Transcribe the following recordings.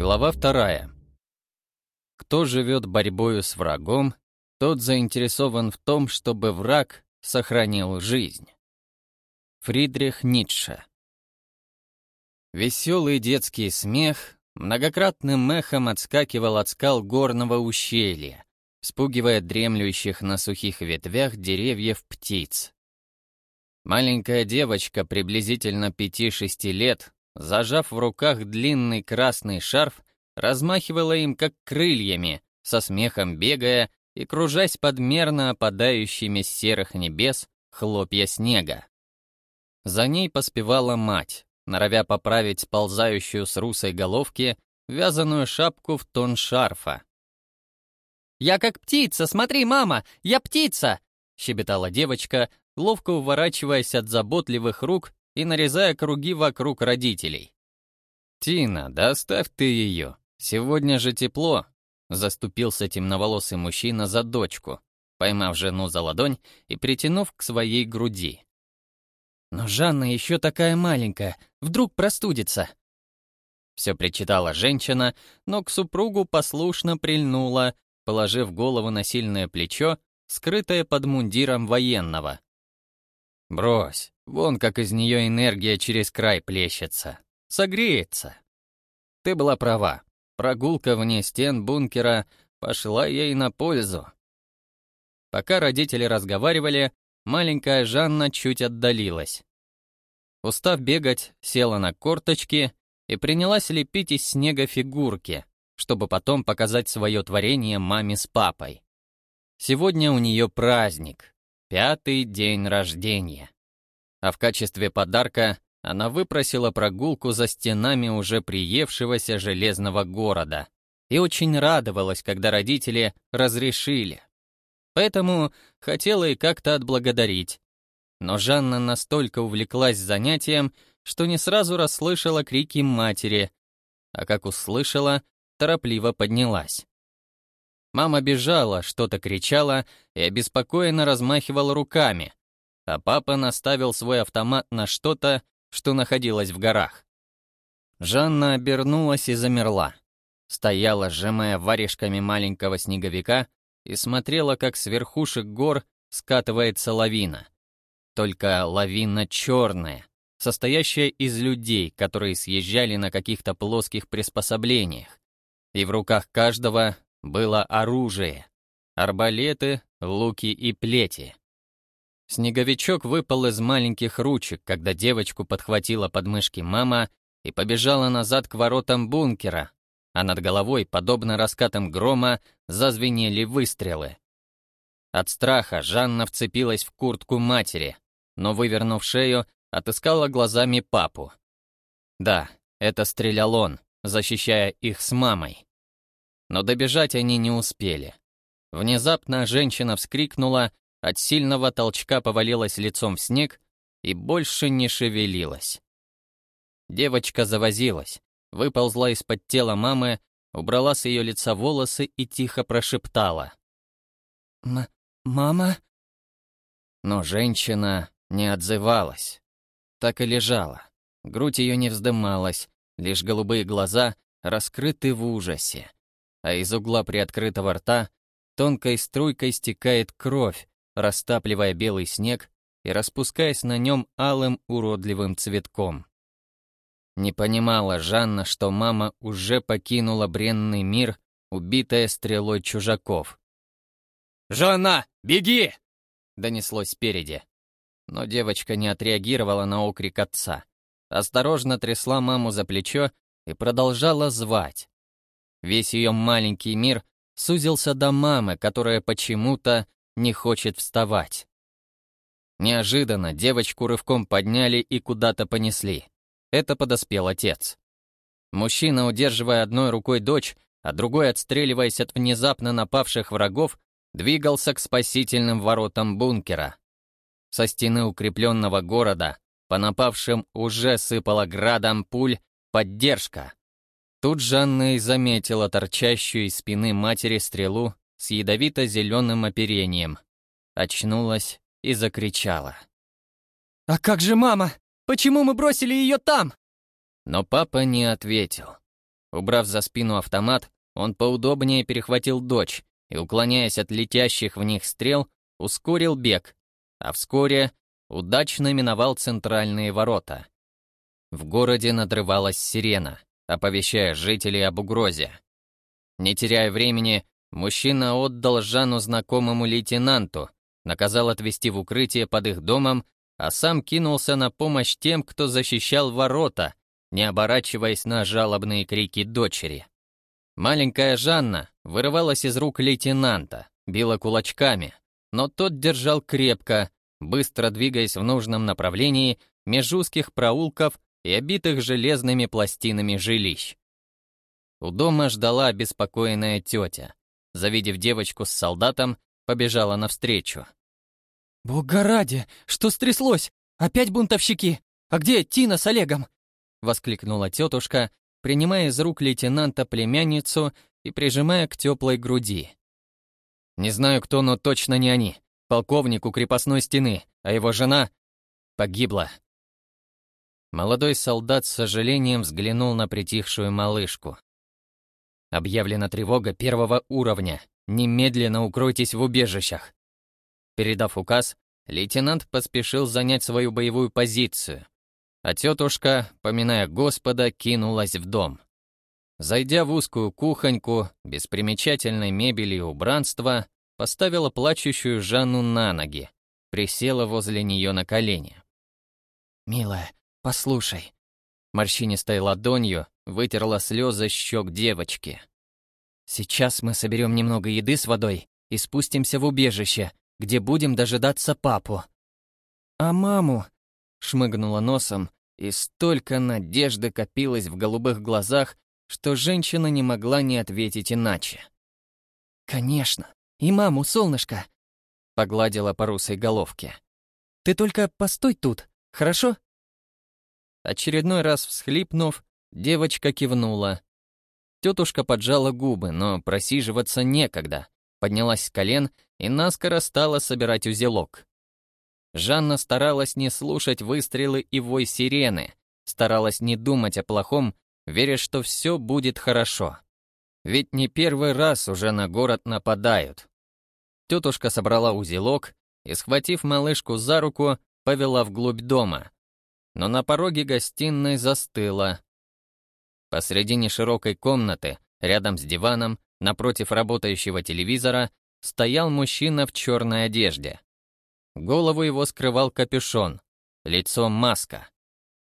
Глава вторая. Кто живет борьбою с врагом, тот заинтересован в том, чтобы враг сохранил жизнь. Фридрих Ницше. Веселый детский смех многократным эхом отскакивал от скал горного ущелья, спугивая дремлющих на сухих ветвях деревьев птиц. Маленькая девочка приблизительно 5-6 лет зажав в руках длинный красный шарф, размахивала им как крыльями, со смехом бегая и кружась под мерно опадающими с серых небес хлопья снега. За ней поспевала мать, норовя поправить сползающую с русой головки вязаную шапку в тон шарфа. «Я как птица, смотри, мама, я птица!» — щебетала девочка, ловко уворачиваясь от заботливых рук и нарезая круги вокруг родителей. «Тина, да оставь ты ее. Сегодня же тепло», — заступился темноволосый мужчина за дочку, поймав жену за ладонь и притянув к своей груди. «Но Жанна еще такая маленькая, вдруг простудится». Все причитала женщина, но к супругу послушно прильнула, положив голову на сильное плечо, скрытое под мундиром военного. «Брось, Вон как из нее энергия через край плещется. Согреется. Ты была права. Прогулка вне стен бункера пошла ей на пользу. Пока родители разговаривали, маленькая Жанна чуть отдалилась. Устав бегать, села на корточки и принялась лепить из снега фигурки, чтобы потом показать свое творение маме с папой. Сегодня у нее праздник, пятый день рождения а в качестве подарка она выпросила прогулку за стенами уже приевшегося железного города и очень радовалась, когда родители разрешили. Поэтому хотела и как-то отблагодарить. Но Жанна настолько увлеклась занятием, что не сразу расслышала крики матери, а как услышала, торопливо поднялась. Мама бежала, что-то кричала и обеспокоенно размахивала руками, а папа наставил свой автомат на что-то, что находилось в горах. Жанна обернулась и замерла. Стояла, сжимая варежками маленького снеговика, и смотрела, как с верхушек гор скатывается лавина. Только лавина черная, состоящая из людей, которые съезжали на каких-то плоских приспособлениях. И в руках каждого было оружие — арбалеты, луки и плети. Снеговичок выпал из маленьких ручек, когда девочку подхватила подмышки мама и побежала назад к воротам бункера, а над головой, подобно раскатам грома, зазвенели выстрелы. От страха Жанна вцепилась в куртку матери, но, вывернув шею, отыскала глазами папу. Да, это стрелял он, защищая их с мамой. Но добежать они не успели. Внезапно женщина вскрикнула от сильного толчка повалилась лицом в снег и больше не шевелилась. Девочка завозилась, выползла из-под тела мамы, убрала с ее лица волосы и тихо прошептала. «М «Мама?» Но женщина не отзывалась. Так и лежала. Грудь ее не вздымалась, лишь голубые глаза раскрыты в ужасе, а из угла приоткрытого рта тонкой струйкой стекает кровь, растапливая белый снег и распускаясь на нем алым уродливым цветком. Не понимала Жанна, что мама уже покинула бренный мир, убитая стрелой чужаков. «Жанна, беги!» — донеслось спереди. Но девочка не отреагировала на окрик отца. Осторожно трясла маму за плечо и продолжала звать. Весь ее маленький мир сузился до мамы, которая почему-то не хочет вставать. Неожиданно девочку рывком подняли и куда-то понесли. Это подоспел отец. Мужчина, удерживая одной рукой дочь, а другой отстреливаясь от внезапно напавших врагов, двигался к спасительным воротам бункера. Со стены укрепленного города по напавшим уже сыпала градом пуль поддержка. Тут Жанна и заметила торчащую из спины матери стрелу с ядовито-зеленым оперением. Очнулась и закричала. «А как же мама? Почему мы бросили ее там?» Но папа не ответил. Убрав за спину автомат, он поудобнее перехватил дочь и, уклоняясь от летящих в них стрел, ускорил бег, а вскоре удачно миновал центральные ворота. В городе надрывалась сирена, оповещая жителей об угрозе. Не теряя времени, мужчина отдал Жанну знакомому лейтенанту, наказал отвезти в укрытие под их домом, а сам кинулся на помощь тем, кто защищал ворота, не оборачиваясь на жалобные крики дочери. Маленькая Жанна вырывалась из рук лейтенанта, била кулачками, но тот держал крепко, быстро двигаясь в нужном направлении меж узких проулков и обитых железными пластинами жилищ. У дома ждала обеспокоенная тетя. Завидев девочку с солдатом, побежала навстречу. «Бога ради! Что стряслось? Опять бунтовщики? А где Тина с Олегом?» — воскликнула тетушка, принимая из рук лейтенанта племянницу и прижимая к теплой груди. «Не знаю кто, но точно не они. Полковник у крепостной стены, а его жена погибла». Молодой солдат с сожалением взглянул на притихшую малышку. «Объявлена тревога первого уровня. Немедленно укройтесь в убежищах». Передав указ, лейтенант поспешил занять свою боевую позицию, а тетушка, поминая Господа, кинулась в дом. Зайдя в узкую кухоньку, без примечательной мебели и убранства, поставила плачущую Жанну на ноги, присела возле нее на колени. «Милая, послушай». Морщинистой ладонью вытерла слезы щек девочки. «Сейчас мы соберем немного еды с водой и спустимся в убежище, где будем дожидаться папу». «А маму?» шмыгнула носом, и столько надежды копилось в голубых глазах, что женщина не могла не ответить иначе. «Конечно, и маму, солнышко!» — погладила по русой головке. «Ты только постой тут, хорошо?» Очередной раз всхлипнув, девочка кивнула. Тетушка поджала губы, но просиживаться некогда, поднялась с колен и наскоро стала собирать узелок. Жанна старалась не слушать выстрелы и вой сирены, старалась не думать о плохом, веря, что все будет хорошо. Ведь не первый раз уже на город нападают. Тетушка собрала узелок и, схватив малышку за руку, повела вглубь дома. Но на пороге гостиной застыла. Посредине широкой комнаты, рядом с диваном, напротив работающего телевизора, стоял мужчина в черной одежде. Голову его скрывал капюшон, лицо маска.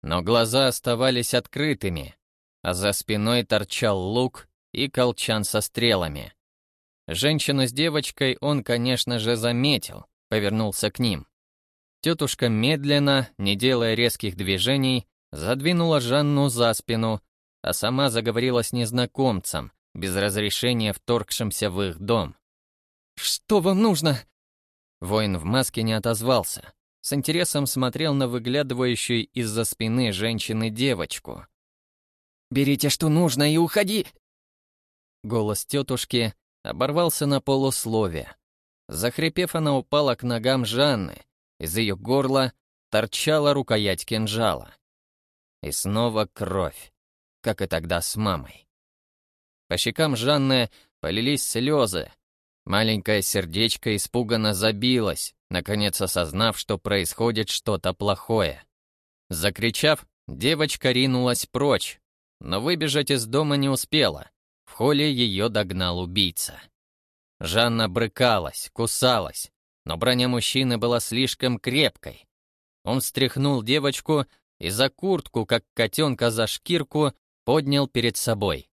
Но глаза оставались открытыми, а за спиной торчал лук и колчан со стрелами. Женщину с девочкой он, конечно же, заметил, повернулся к ним. Тетушка медленно, не делая резких движений, задвинула Жанну за спину, а сама заговорила с незнакомцем, без разрешения вторгшимся в их дом. «Что вам нужно?» Воин в маске не отозвался. С интересом смотрел на выглядывающую из-за спины женщины девочку. «Берите, что нужно, и уходи!» Голос тетушки оборвался на полуслове. Захрипев, она упала к ногам Жанны. Из ее горла торчала рукоять кинжала. И снова кровь, как и тогда с мамой. По щекам Жанны полились слезы, Маленькое сердечко испуганно забилось, наконец осознав, что происходит что-то плохое. Закричав, девочка ринулась прочь, но выбежать из дома не успела. В холле ее догнал убийца. Жанна брыкалась, кусалась, но броня мужчины была слишком крепкой. Он встряхнул девочку и за куртку, как котенка за шкирку, поднял перед собой.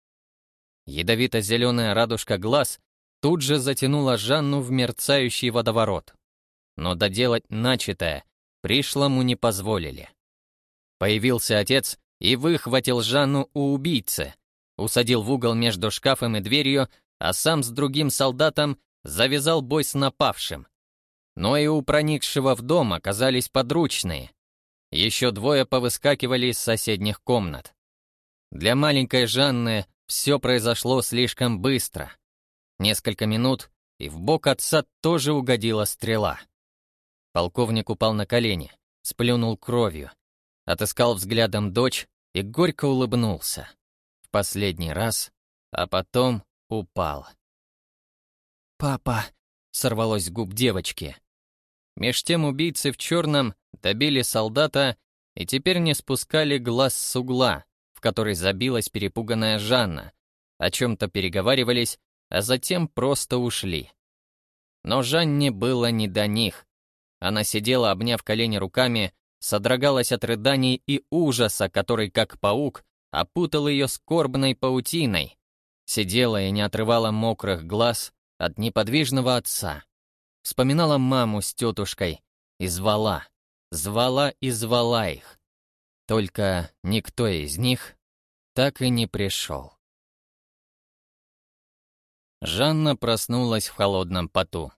Ядовито-зеленая радужка глаз тут же затянула Жанну в мерцающий водоворот. Но доделать начатое пришлому не позволили. Появился отец и выхватил Жанну у убийцы, усадил в угол между шкафом и дверью, а сам с другим солдатом завязал бой с напавшим. Но и у проникшего в дом оказались подручные. Еще двое повыскакивали из соседних комнат. Для маленькой Жанны все произошло слишком быстро — Несколько минут, и в бок отца тоже угодила стрела. Полковник упал на колени, сплюнул кровью, отыскал взглядом дочь и горько улыбнулся. В последний раз, а потом упал. «Папа!» — сорвалось с губ девочки. Меж тем убийцы в черном добили солдата и теперь не спускали глаз с угла, в который забилась перепуганная Жанна, о чем-то переговаривались, а затем просто ушли. Но Жанне было не до них. Она сидела, обняв колени руками, содрогалась от рыданий и ужаса, который, как паук, опутал ее скорбной паутиной. Сидела и не отрывала мокрых глаз от неподвижного отца. Вспоминала маму с тетушкой и звала, звала и звала их. Только никто из них так и не пришел. Жанна проснулась в холодном поту.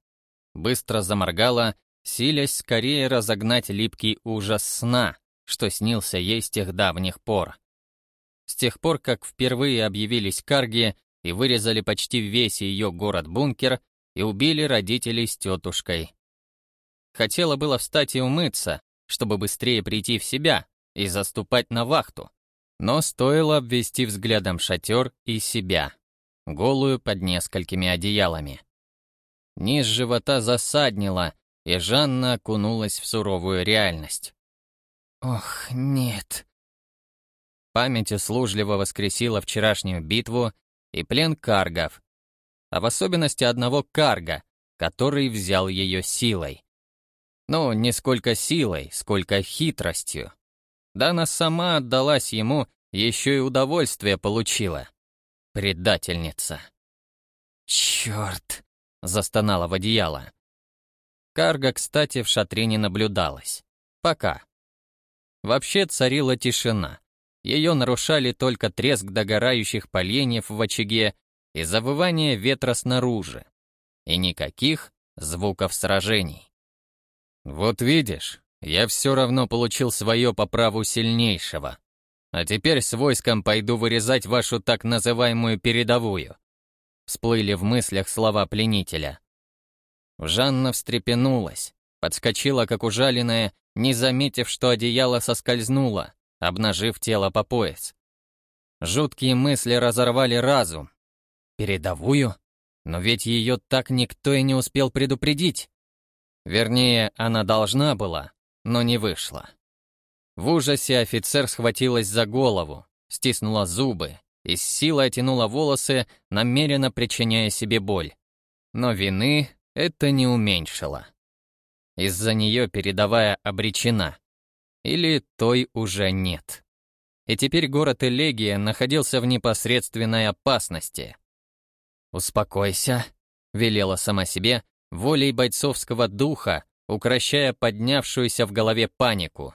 Быстро заморгала, силясь скорее разогнать липкий ужас сна, что снился ей с тех давних пор. С тех пор, как впервые объявились карги и вырезали почти весь ее город-бункер и убили родителей с тетушкой. Хотела было встать и умыться, чтобы быстрее прийти в себя и заступать на вахту, но стоило обвести взглядом шатер и себя голую под несколькими одеялами. Низ живота засаднило, и Жанна окунулась в суровую реальность. «Ох, нет». Память услужливо воскресила вчерашнюю битву и плен каргов, а в особенности одного карга, который взял ее силой. Ну, не сколько силой, сколько хитростью. Да она сама отдалась ему, еще и удовольствие получила. Предательница. «Черт!» — застонала в одеяло. Карга, кстати, в шатре не наблюдалась. Пока. Вообще царила тишина. Ее нарушали только треск догорающих поленьев в очаге и завывание ветра снаружи. И никаких звуков сражений. «Вот видишь, я все равно получил свое по праву сильнейшего», а теперь с войском пойду вырезать вашу так называемую передовую. Всплыли в мыслях слова пленителя. Жанна встрепенулась, подскочила как ужаленная, не заметив, что одеяло соскользнуло, обнажив тело по пояс. Жуткие мысли разорвали разум. Передовую? Но ведь ее так никто и не успел предупредить. Вернее, она должна была, но не вышла. В ужасе офицер схватилась за голову, стиснула зубы и с силой оттянула волосы, намеренно причиняя себе боль. Но вины это не уменьшило. Из-за нее передовая обречена. Или той уже нет. И теперь город Элегия находился в непосредственной опасности. «Успокойся», — велела сама себе, волей бойцовского духа, укращая поднявшуюся в голове панику.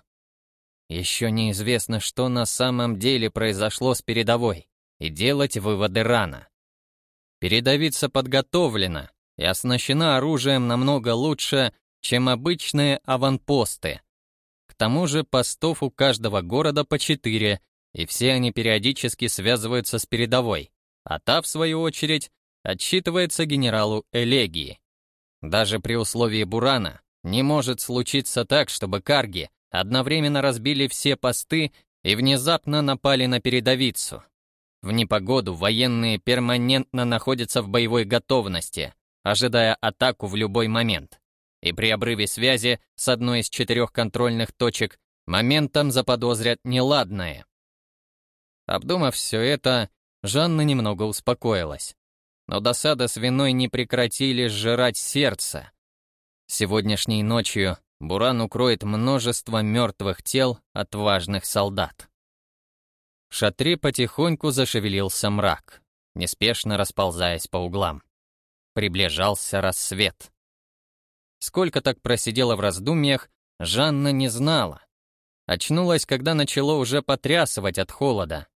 Еще неизвестно, что на самом деле произошло с передовой, и делать выводы рано. Передовица подготовлена и оснащена оружием намного лучше, чем обычные аванпосты. К тому же постов у каждого города по четыре, и все они периодически связываются с передовой, а та, в свою очередь, отчитывается генералу Элегии. Даже при условии Бурана не может случиться так, чтобы Карги одновременно разбили все посты и внезапно напали на передовицу. В непогоду военные перманентно находятся в боевой готовности, ожидая атаку в любой момент. И при обрыве связи с одной из четырех контрольных точек моментом заподозрят неладное. Обдумав все это, Жанна немного успокоилась. Но досада с виной не прекратили сжирать сердце. Сегодняшней ночью Буран укроет множество мертвых тел отважных солдат. В шатре потихоньку зашевелился мрак, неспешно расползаясь по углам. Приближался рассвет. Сколько так просидела в раздумьях, Жанна не знала. Очнулась, когда начало уже потрясывать от холода.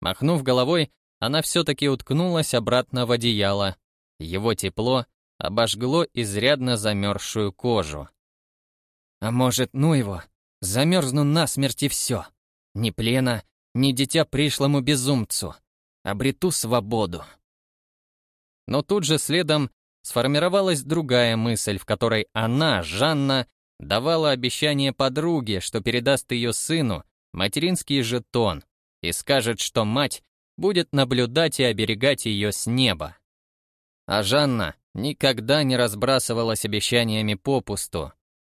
Махнув головой, она все-таки уткнулась обратно в одеяло. Его тепло обожгло изрядно замерзшую кожу. А может, ну его, замерзну насмерть и все. Ни плена, ни дитя пришлому безумцу. Обрету свободу. Но тут же следом сформировалась другая мысль, в которой она, Жанна, давала обещание подруге, что передаст ее сыну материнский жетон, и скажет, что мать будет наблюдать и оберегать ее с неба. А Жанна никогда не разбрасывалась обещаниями попусту,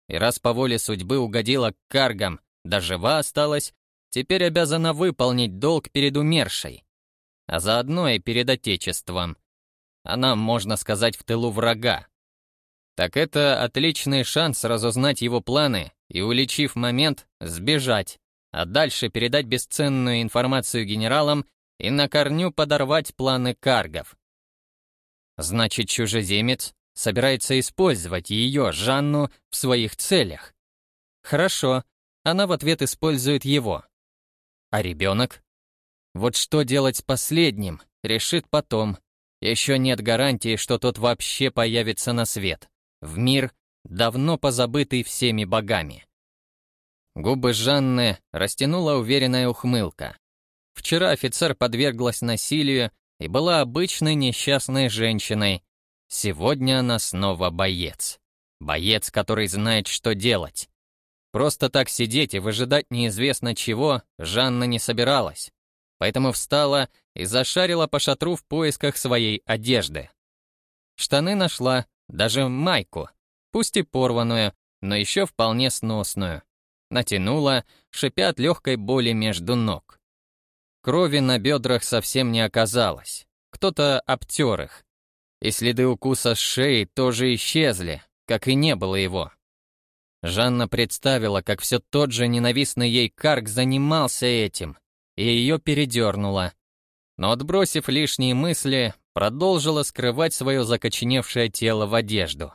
и раз по воле судьбы угодила к каргам, да жива осталась, теперь обязана выполнить долг перед умершей, а заодно и перед Отечеством. Она, можно сказать, в тылу врага. Так это отличный шанс разузнать его планы и, уличив момент, сбежать, а дальше передать бесценную информацию генералам и на корню подорвать планы каргов. Значит, чужеземец собирается использовать ее, Жанну, в своих целях. Хорошо, она в ответ использует его. А ребенок? Вот что делать с последним, решит потом. Еще нет гарантии, что тот вообще появится на свет. В мир, давно позабытый всеми богами. Губы Жанны растянула уверенная ухмылка. Вчера офицер подверглась насилию и была обычной несчастной женщиной. Сегодня она снова боец. Боец, который знает, что делать. Просто так сидеть и выжидать неизвестно чего Жанна не собиралась. Поэтому встала и зашарила по шатру в поисках своей одежды. Штаны нашла, даже майку, пусть и порванную, но еще вполне сносную натянула, шипя от легкой боли между ног. Крови на бедрах совсем не оказалось. Кто-то обтер их. И следы укуса с шеи тоже исчезли, как и не было его. Жанна представила, как все тот же ненавистный ей Карк занимался этим, и ее передернуло. Но отбросив лишние мысли, продолжила скрывать свое закоченевшее тело в одежду.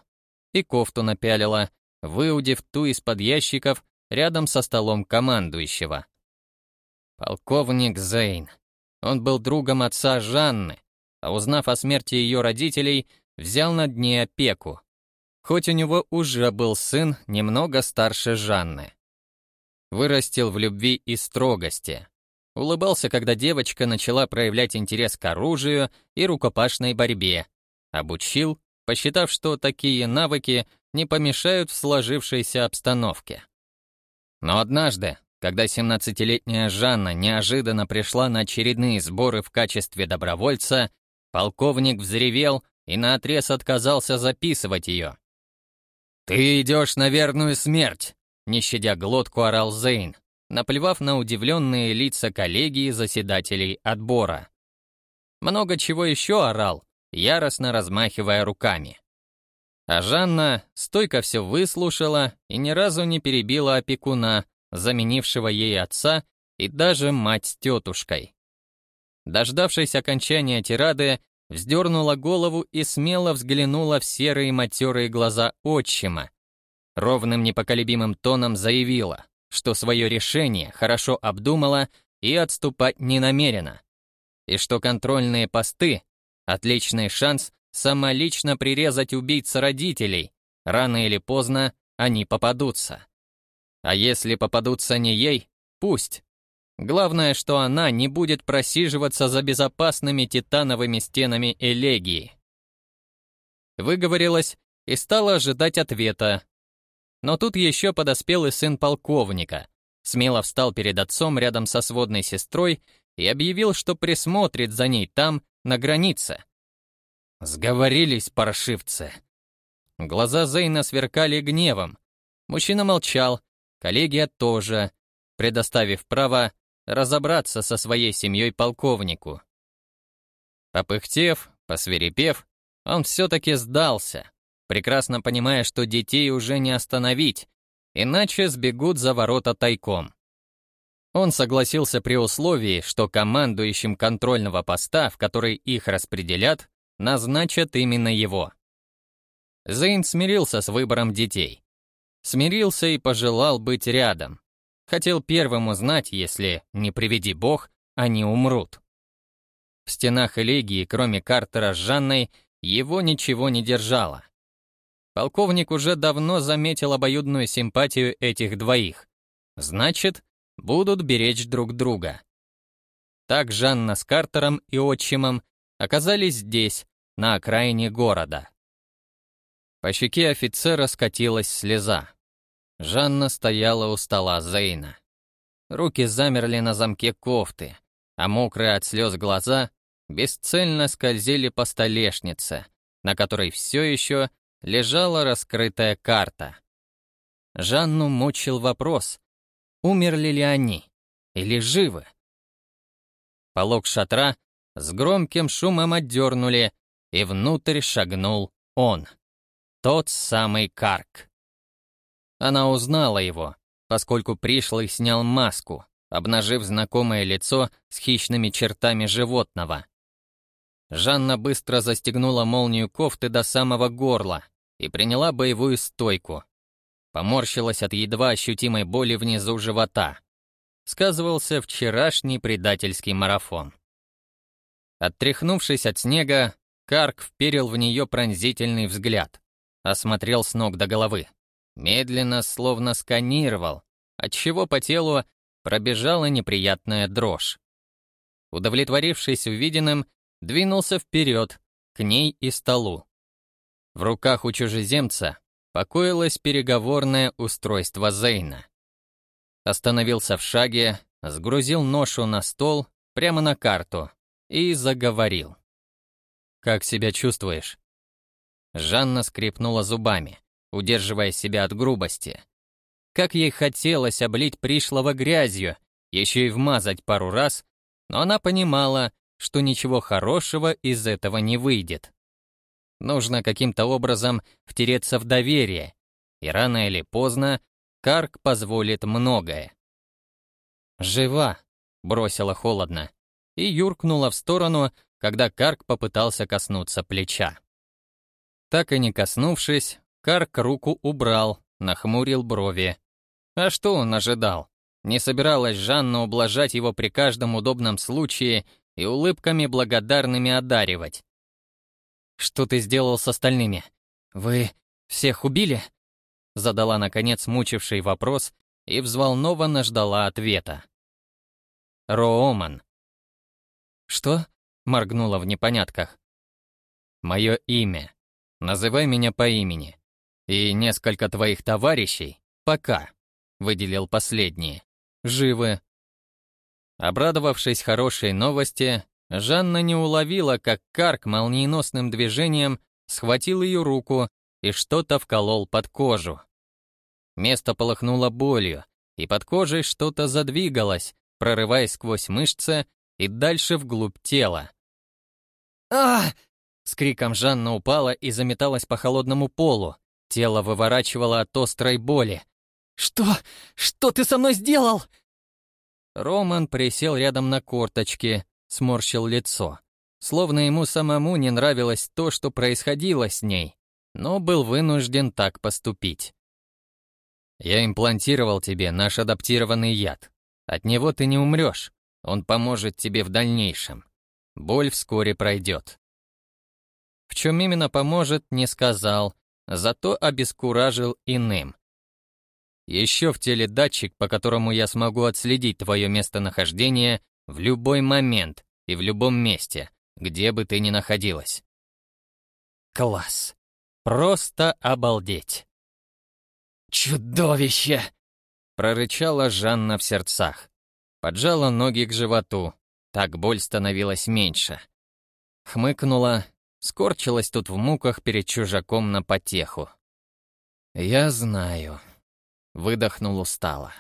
И кофту напялила, выудив ту из-под ящиков, рядом со столом командующего. Полковник Зейн. Он был другом отца Жанны, а узнав о смерти ее родителей, взял над ней опеку. Хоть у него уже был сын немного старше Жанны. Вырастил в любви и строгости. Улыбался, когда девочка начала проявлять интерес к оружию и рукопашной борьбе. Обучил, посчитав, что такие навыки не помешают в сложившейся обстановке. Но однажды, когда 17-летняя Жанна неожиданно пришла на очередные сборы в качестве добровольца, полковник взревел и наотрез отказался записывать ее. «Ты идешь на верную смерть!» Не щадя глотку, орал Зейн, наплевав на удивленные лица коллеги и заседателей отбора. Много чего еще орал, яростно размахивая руками. А Жанна стойко все выслушала и ни разу не перебила опекуна, заменившего ей отца и даже мать с тетушкой. Дождавшись окончания тирады, вздернула голову и смело взглянула в серые матерые глаза отчима. Ровным непоколебимым тоном заявила, что свое решение хорошо обдумала и отступать не намерена. И что контрольные посты — отличный шанс самолично прирезать убийц родителей. Рано или поздно они попадутся. А если попадутся не ей, пусть. Главное, что она не будет просиживаться за безопасными титановыми стенами элегии. Выговорилась и стала ожидать ответа. Но тут еще подоспел и сын полковника. Смело встал перед отцом рядом со сводной сестрой и объявил, что присмотрит за ней там, на границе. Сговорились паршивцы. Глаза Зейна сверкали гневом. Мужчина молчал, коллегия тоже, предоставив право разобраться со своей семьей полковнику. Попыхтев, посверепев, он все-таки сдался, прекрасно понимая, что детей уже не остановить, иначе сбегут за ворота тайком. Он согласился при условии, что командующим контрольного поста, в который их распределят, назначат именно его. Зейн смирился с выбором детей. Смирился и пожелал быть рядом. Хотел первым узнать, если, не приведи бог, они умрут. В стенах элегии, кроме Картера с Жанной, его ничего не держало. Полковник уже давно заметил обоюдную симпатию этих двоих. Значит, будут беречь друг друга. Так Жанна с Картером и отчимом оказались здесь, на окраине города. По щеке офицера скатилась слеза. Жанна стояла у стола Зейна. Руки замерли на замке кофты. а мокрые от слез глаза бесцельно скользили по столешнице, на которой все еще лежала раскрытая карта. Жанну мучил вопрос, умерли ли они или живы. Полог шатра с громким шумом отдернули, и внутрь шагнул он, тот самый Карк. Она узнала его, поскольку пришлый снял маску, обнажив знакомое лицо с хищными чертами животного. Жанна быстро застегнула молнию кофты до самого горла и приняла боевую стойку. Поморщилась от едва ощутимой боли внизу живота. Сказывался вчерашний предательский марафон. Оттряхнувшись от снега, Карк вперил в нее пронзительный взгляд, осмотрел с ног до головы, медленно, словно сканировал, отчего по телу пробежала неприятная дрожь. Удовлетворившись увиденным, двинулся вперед, к ней и столу. В руках у чужеземца покоилось переговорное устройство Зейна. Остановился в шаге, сгрузил ношу на стол, прямо на карту, и заговорил. «Как себя чувствуешь?» Жанна скрипнула зубами, удерживая себя от грубости. Как ей хотелось облить пришлого грязью, еще и вмазать пару раз, но она понимала, что ничего хорошего из этого не выйдет. Нужно каким-то образом втереться в доверие, и рано или поздно Карк позволит многое. «Жива», — бросила холодно, и юркнула в сторону, когда Карк попытался коснуться плеча. Так и не коснувшись, Карк руку убрал, нахмурил брови. А что он ожидал? Не собиралась Жанна ублажать его при каждом удобном случае и улыбками благодарными одаривать. «Что ты сделал с остальными? Вы всех убили?» Задала, наконец, мучивший вопрос и взволнованно ждала ответа. Рооман. «Что?» — моргнула в непонятках. «Мое имя. Называй меня по имени. И несколько твоих товарищей, пока», — выделил последние, — «живы». Обрадовавшись хорошей новости, Жанна не уловила, как Карк молниеносным движением схватил ее руку и что-то вколол под кожу. Место полыхнуло болью, и под кожей что-то задвигалось, прорываясь сквозь мышцы и дальше вглубь тела. а С криком Жанна упала и заметалась по холодному полу. Тело выворачивало от острой боли. «Что? Что ты со мной сделал?» Роман присел рядом на корточки, сморщил лицо. Словно ему самому не нравилось то, что происходило с ней, но был вынужден так поступить. «Я имплантировал тебе наш адаптированный яд. От него ты не умрешь. Он поможет тебе в дальнейшем. Боль вскоре пройдет». В чем именно поможет, не сказал, зато обескуражил иным. Еще в теле датчик, по которому я смогу отследить твое местонахождение в любой момент и в любом месте, где бы ты ни находилась. Класс. Просто обалдеть. «Чудовище!» — прорычала Жанна в сердцах. Поджала ноги к животу. Так боль становилась меньше. Хмыкнула, скорчилась тут в муках перед чужаком на потеху. «Я знаю», — выдохнул устало.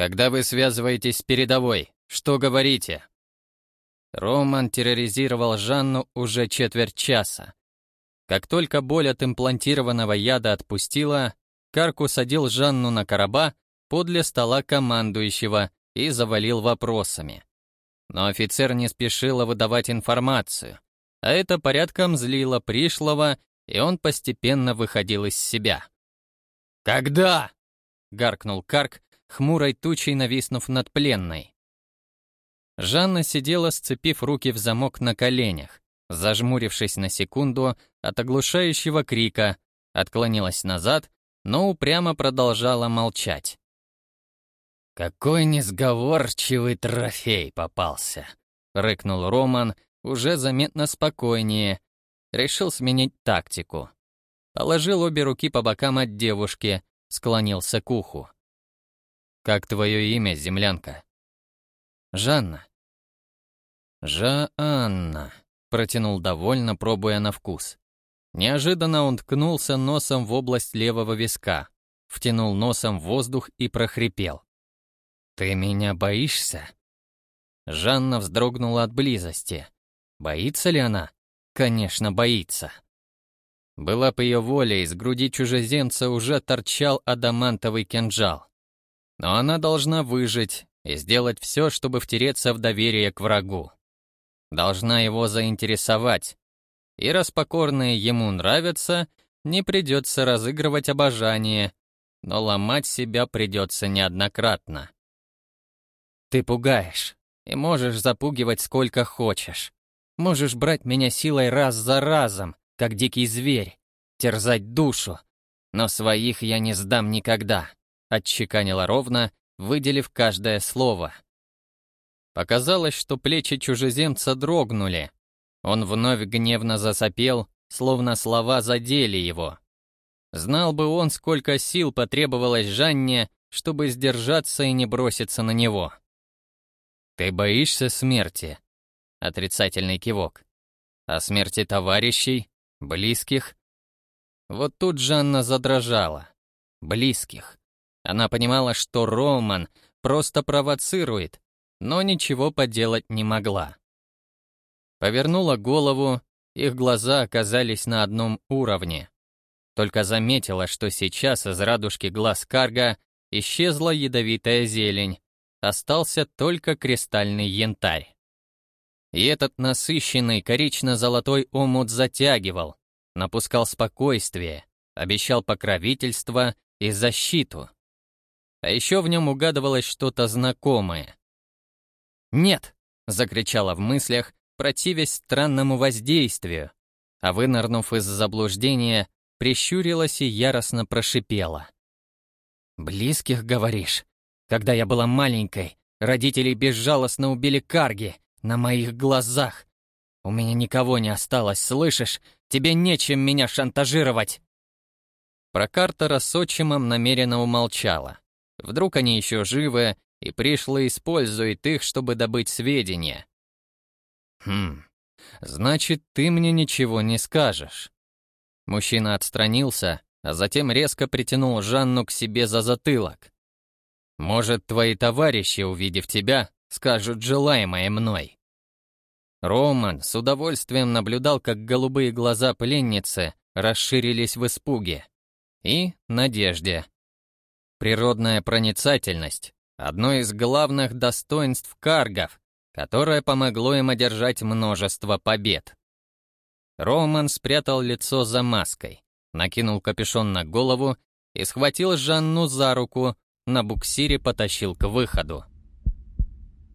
Когда вы связываетесь с передовой, что говорите?» Роман терроризировал Жанну уже четверть часа. Как только боль от имплантированного яда отпустила, Карк усадил Жанну на короба подле стола командующего и завалил вопросами. Но офицер не спешил выдавать информацию, а это порядком злило пришлого, и он постепенно выходил из себя. «Когда?» — гаркнул Карк, хмурой тучей нависнув над пленной. Жанна сидела, сцепив руки в замок на коленях, зажмурившись на секунду от оглушающего крика, отклонилась назад, но упрямо продолжала молчать. «Какой несговорчивый трофей попался!» — рыкнул Роман, уже заметно спокойнее. Решил сменить тактику. Положил обе руки по бокам от девушки, склонился к уху. «Как твое имя, землянка?» Жанна». «Жа-Анна», — протянул довольно, пробуя на вкус. Неожиданно он ткнулся носом в область левого виска, втянул носом воздух и прохрипел. «Ты меня боишься?» Жанна вздрогнула от близости. Боится ли она? Конечно, боится. Была по ее воле, из груди чужеземца уже торчал адамантовый кинжал. Но она должна выжить и сделать все, чтобы втереться в доверие к врагу. Должна его заинтересовать. И раз покорные ему нравятся, не придется разыгрывать обожание, но ломать себя придется неоднократно. Ты пугаешь и можешь запугивать сколько хочешь. Можешь брать меня силой раз за разом, как дикий зверь, терзать душу. Но своих я не сдам никогда», — отчеканила ровно, выделив каждое слово. Показалось, что плечи чужеземца дрогнули. Он вновь гневно засопел, словно слова задели его. Знал бы он, сколько сил потребовалось Жанне, чтобы сдержаться и не броситься на него. «Ты боишься смерти?» Отрицательный кивок. «А смерти товарищей? Близких?» Вот тут Жанна задрожала. Близких. Она понимала, что Роман просто провоцирует, но ничего поделать не могла. Повернула голову, их глаза оказались на одном уровне. Только заметила, что сейчас из радужки глаз Карга исчезла ядовитая зелень, остался только кристальный янтарь. И этот насыщенный корично-золотой омут затягивал, напускал спокойствие, обещал покровительство и защиту. А еще в нем угадывалось что-то знакомое. «Нет!» — закричала в мыслях, противясь странному воздействию, а вынырнув из заблуждения, прищурилась и яростно прошипела. «Близких, говоришь? Когда я была маленькой, родители безжалостно убили Карги на моих глазах. У меня никого не осталось, слышишь? Тебе нечем меня шантажировать!» Про Картера с отчимом намеренно умолчала. Вдруг они еще живы, и пришло использует их, чтобы добыть сведения. «Хм, значит, ты мне ничего не скажешь». Мужчина отстранился, а затем резко притянул Жанну к себе за затылок. «Может, твои товарищи, увидев тебя, скажут желаемое мной?» Роман с удовольствием наблюдал, как голубые глаза пленницы расширились в испуге и надежде. Природная проницательность — одно из главных достоинств каргов, которое помогло им одержать множество побед. Роман спрятал лицо за маской, накинул капюшон на голову и схватил Жанну за руку, на буксире потащил к выходу.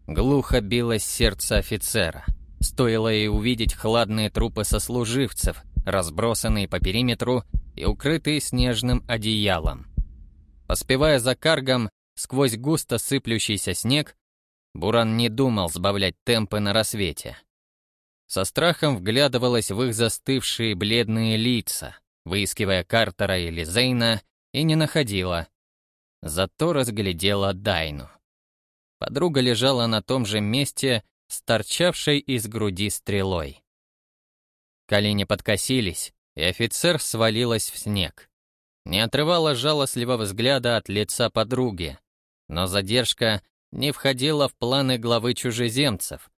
Глухо билось сердце офицера — Стоило ей увидеть хладные трупы сослуживцев, разбросанные по периметру и укрытые снежным одеялом. Поспевая за каргом, сквозь густо сыплющийся снег, Буран не думал сбавлять темпы на рассвете. Со страхом вглядывалась в их застывшие бледные лица, выискивая Картера или Зейна, и не находила. Зато разглядела Дайну. Подруга лежала на том же месте, с торчавшей из груди стрелой. Колени подкосились, и офицер свалилась в снег. Не отрывала жалостливого взгляда от лица подруги, но задержка не входила в планы главы чужеземцев.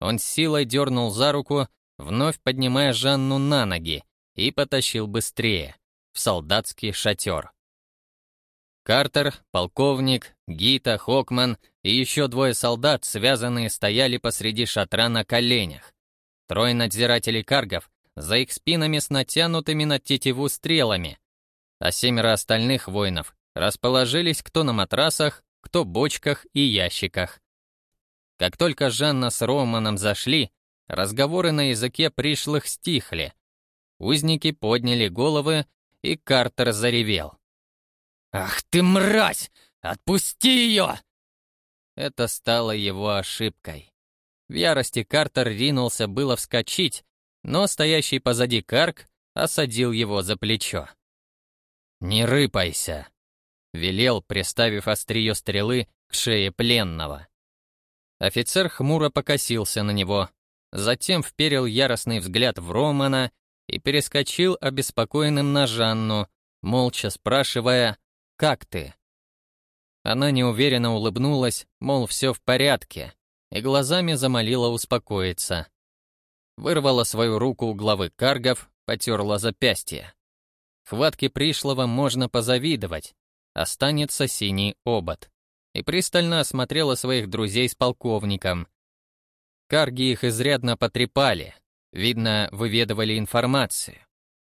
Он силой дернул за руку, вновь поднимая Жанну на ноги, и потащил быстрее, в солдатский шатер. Картер, полковник, Гита, Хокман и еще двое солдат, связанные, стояли посреди шатра на коленях. Трое надзирателей каргов за их спинами с натянутыми на тетиву стрелами, а семеро остальных воинов расположились кто на матрасах, кто бочках и ящиках. Как только Жанна с Романом зашли, разговоры на языке пришлых стихли. Узники подняли головы, и Картер заревел. «Ах ты мразь! Отпусти ее!» Это стало его ошибкой. В ярости Картер ринулся было вскочить, но стоящий позади Карк осадил его за плечо. «Не рыпайся!» — велел, приставив острие стрелы к шее пленного. Офицер хмуро покосился на него, затем вперил яростный взгляд в Романа и перескочил обеспокоенным на Жанну, молча спрашивая «Как ты?». Она неуверенно улыбнулась, мол, все в порядке, и глазами замолила успокоиться. Вырвала свою руку у главы каргов, потерла запястье. Хватке пришлого можно позавидовать, останется синий обод. И пристально осмотрела своих друзей с полковником. Карги их изрядно потрепали, видно, выведывали информацию.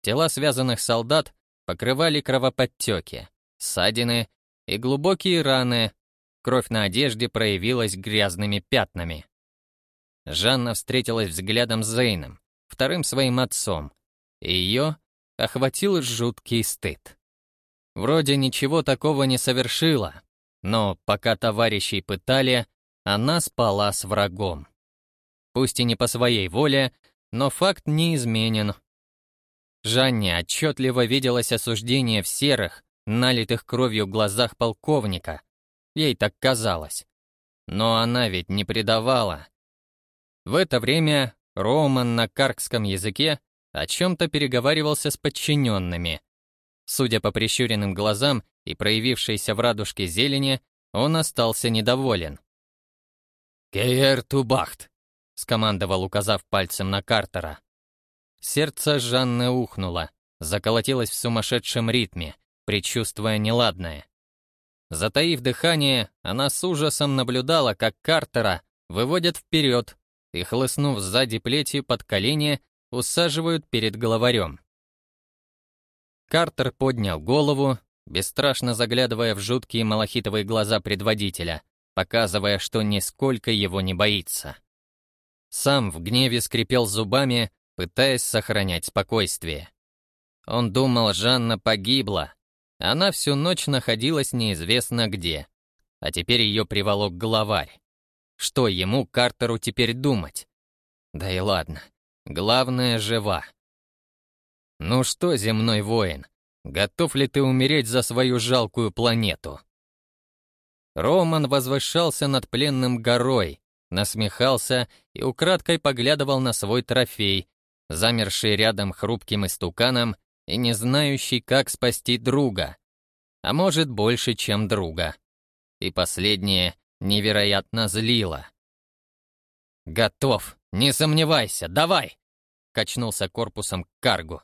Тела связанных солдат покрывали кровоподтеки, ссадины и глубокие раны, кровь на одежде проявилась грязными пятнами. Жанна встретилась взглядом с Зейном, вторым своим отцом, и ее охватил жуткий стыд. Вроде ничего такого не совершила, но пока товарищей пытали, она спала с врагом. Пусть и не по своей воле, но факт не изменен. Жанне отчетливо виделось осуждение в серых, налитых кровью глазах полковника. Ей так казалось. Но она ведь не предавала. В это время Роман на каркском языке о чем-то переговаривался с подчиненными. Судя по прищуренным глазам и проявившейся в радужке зелени, он остался недоволен. «Кейер Тубахт!» — скомандовал, указав пальцем на Картера. Сердце Жанны ухнуло, заколотилось в сумасшедшем ритме, предчувствуя неладное. Затаив дыхание, она с ужасом наблюдала, как Картера выводят вперед и, хлыстнув сзади плетью под колени, усаживают перед главарем. Картер поднял голову, бесстрашно заглядывая в жуткие малахитовые глаза предводителя, показывая, что нисколько его не боится. Сам в гневе скрипел зубами, пытаясь сохранять спокойствие. Он думал, Жанна погибла. Она всю ночь находилась неизвестно где, а теперь ее приволок главарь. Что ему, Картеру, теперь думать? Да и ладно, главное, жива. Ну что, земной воин, готов ли ты умереть за свою жалкую планету? Роман возвышался над пленным горой, насмехался и украдкой поглядывал на свой трофей, замерший рядом хрупким истуканом и не знающий, как спасти друга, а может больше, чем друга. И последнее невероятно злило. «Готов, не сомневайся, давай!» качнулся корпусом к каргу.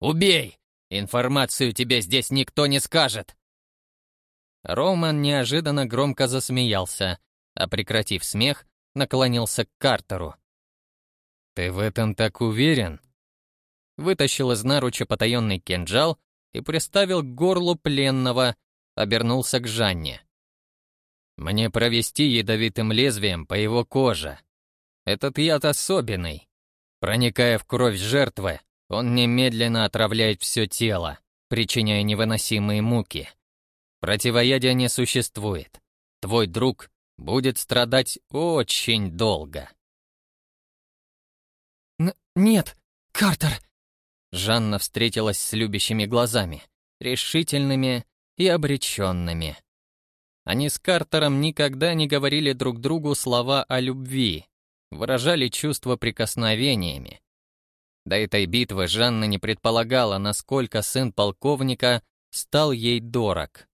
«Убей! Информацию тебе здесь никто не скажет!» Роман неожиданно громко засмеялся, а прекратив смех, наклонился к Картеру. «Ты в этом так уверен?» Вытащил из наруча потаенный кинжал и приставил к горлу пленного, обернулся к Жанне. «Мне провести ядовитым лезвием по его коже. Этот яд особенный. Проникая в кровь жертвы, он немедленно отравляет все тело, причиняя невыносимые муки. Противоядия не существует. Твой друг будет страдать очень долго. Н «Нет, Картер!» Жанна встретилась с любящими глазами, решительными и обреченными. Они с Картером никогда не говорили друг другу слова о любви, выражали чувства прикосновениями, до этой битвы Жанна не предполагала, насколько сын полковника стал ей дорог.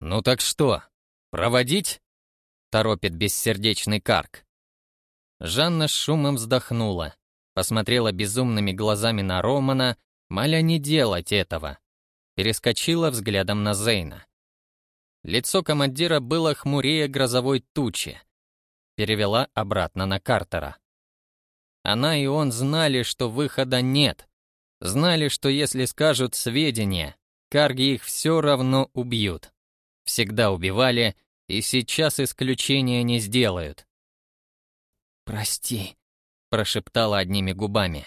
«Ну так что, проводить?» — торопит бессердечный Карк. Жанна с шумом вздохнула, посмотрела безумными глазами на Романа, моля не делать этого. Перескочила взглядом на Зейна. Лицо командира было хмурее грозовой тучи. Перевела обратно на Картера. Она и он знали, что выхода нет. Знали, что если скажут сведения, карги их все равно убьют. Всегда убивали, и сейчас исключения не сделают. «Прости», — прошептала одними губами.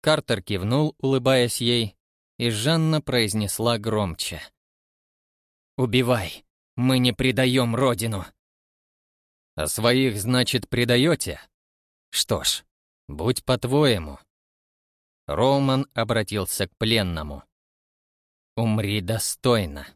Картер кивнул, улыбаясь ей, и Жанна произнесла громче. «Убивай, мы не предаем родину». «А своих, значит, предаете?» Что ж, будь по-твоему. Роман обратился к пленному. Умри достойно.